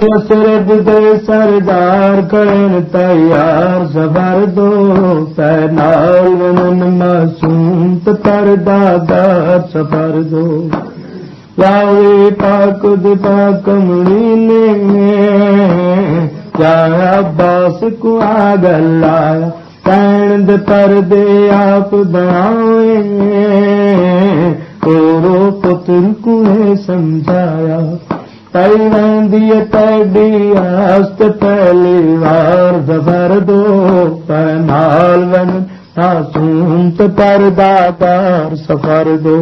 سرد دے سردار کرن تیار سفر دو پینال ونن معصوم پر دادار سفر دو۔ لاوی پاک دی پاک مڑی نے کیا عباس کو آگل آیا پین دے پر دے آپ بناویں کو پتر کو سمجھایا۔ تیری تیڈی آست پہلی وار زبر دو پینال ون سونت پر دادار سفر دو